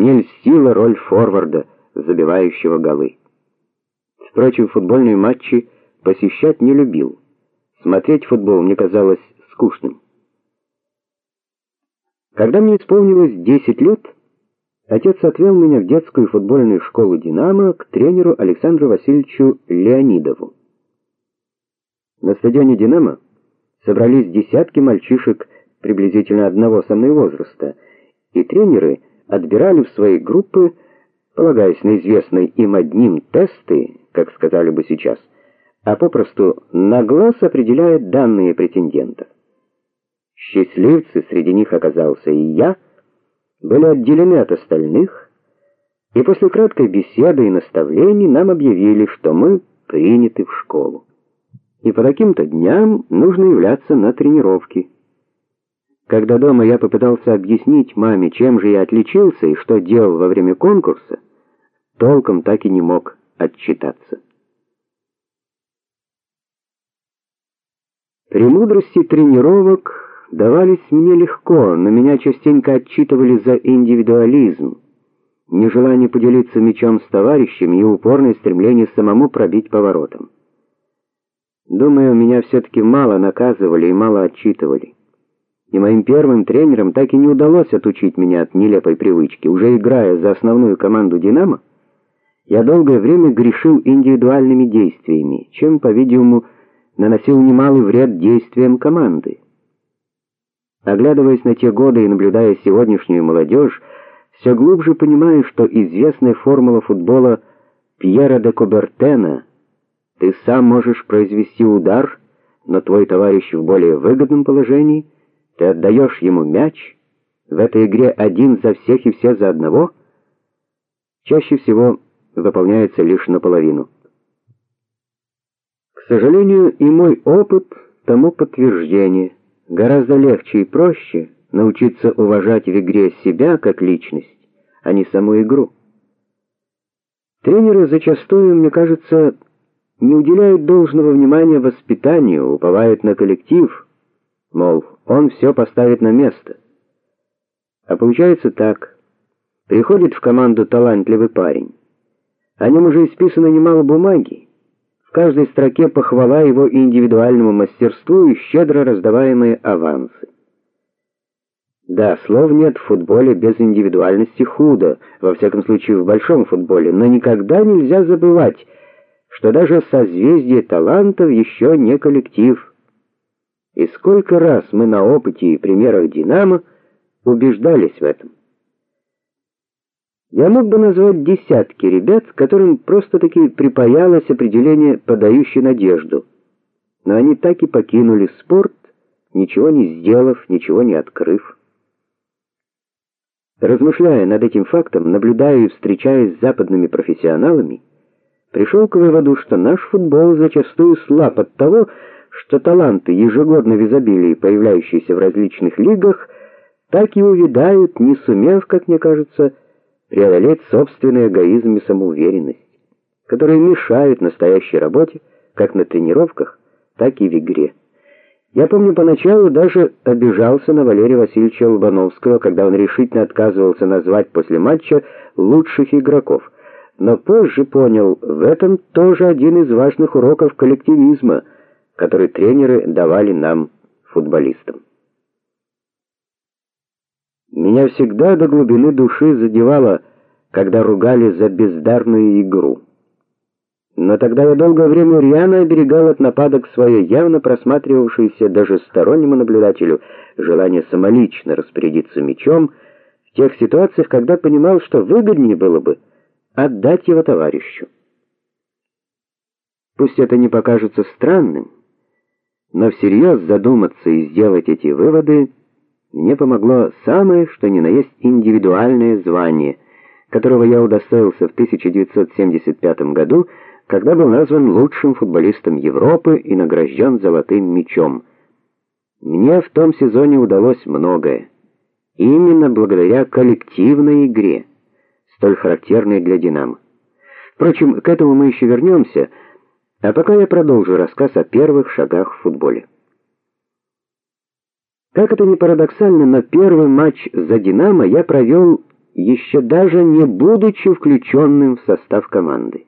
мне льстила роль форварда, забивающего голы. Впрочем, футбольные матчи посещать не любил. Смотреть футбол мне казалось скучным. Когда мне исполнилось 10 лет, отец отвел меня в детскую футбольную школу Динамо к тренеру Александру Васильевичу Леонидову. На стадионе Динамо собрались десятки мальчишек приблизительно одного со мной возраста, и тренеры отбирали в свои группы, полагаясь на известные им одним тесты, как сказали бы сейчас, а попросту на глаз определяет данные претендентов. Счастливцы, среди них оказался и я, были отделены от остальных, и после краткой беседы и наставлений нам объявили, что мы приняты в школу. И по таким-то дням нужно являться на тренировки. Когда дома я попытался объяснить маме, чем же я отличился и что делал во время конкурса, толком так и не мог отчитаться. Премудрости тренировок давались мне легко, но меня частенько отчитывали за индивидуализм, нежелание поделиться мячом с товарищами и упорное стремление самому пробить поворотом. Думаю, меня все таки мало наказывали и мало отчитывали. И моим первым тренерам так и не удалось отучить меня от нелепой привычки. Уже играя за основную команду Динамо, я долгое время грешил индивидуальными действиями, чем, по-видимому, наносил немалый вред действиям команды. Оглядываясь на те годы и наблюдая сегодняшнюю молодежь, все глубже понимаю, что известная формула футбола Пьера де Кубертена ты сам можешь произвести удар, но твой товарищ в более выгодном положении, ты отдаешь ему мяч, в этой игре один за всех и все за одного, чаще всего выполняется лишь наполовину. К сожалению, и мой опыт тому подтверждение. Гораздо легче и проще научиться уважать в игре себя как личность, а не саму игру. Тренеры зачастую, мне кажется, не уделяют должного внимания воспитанию, уповают на коллектив, мол, он все поставит на место. А получается так: приходит в команду талантливый парень. О нем уже исписано немало бумаги. В каждой строке похвала его индивидуальному мастерству и щедро раздаваемые авансы. Да, слов нет в футболе без индивидуальности худо, во всяком случае в большом футболе, но никогда нельзя забывать, что даже созвездие талантов еще не коллектив. И сколько раз мы на опыте и примерах Динамо убеждались в этом. Я мог бы назвать десятки ребят, которым просто-таки припаялось определение подающий надежду. Но они так и покинули спорт, ничего не сделав, ничего не открыв. Размышляя над этим фактом, наблюдая и встречаясь с западными профессионалами, пришел к выводу, что наш футбол зачастую слаб от того, что таланты, ежегодно в изобилии появляющиеся в различных лигах, так и увядают, не сумев, как мне кажется, преодолеть собственный эгоизм и самоуверенность, которые мешают настоящей работе как на тренировках, так и в игре. Я помню, поначалу даже обижался на Валерия Васильевича Лобановского, когда он решительно отказывался назвать после матча лучших игроков. Но позже понял, в этом тоже один из важных уроков коллективизма, который тренеры давали нам, футболистам. Меня всегда до глубины души задевало, когда ругали за бездарную игру. Но тогда я долгое время рьяно оберегал от нападок свое явно просматривавшееся даже стороннему наблюдателю желание самолично распорядиться мячом в тех ситуациях, когда понимал, что выгоднее было бы отдать его товарищу. Пусть это не покажется странным, но всерьез задуматься и сделать эти выводы мне помогло самое, что ни на есть индивидуальное звание, которого я удостоился в 1975 году, когда был назван лучшим футболистом Европы и награжден золотым мячом. Мне в том сезоне удалось многое, именно благодаря коллективной игре, столь характерной для Динамо. Впрочем, к этому мы еще вернемся, а пока я продолжу рассказ о первых шагах в футболе. Как это ни парадоксально, но первый матч за Динамо я провел еще даже не будучи включенным в состав команды.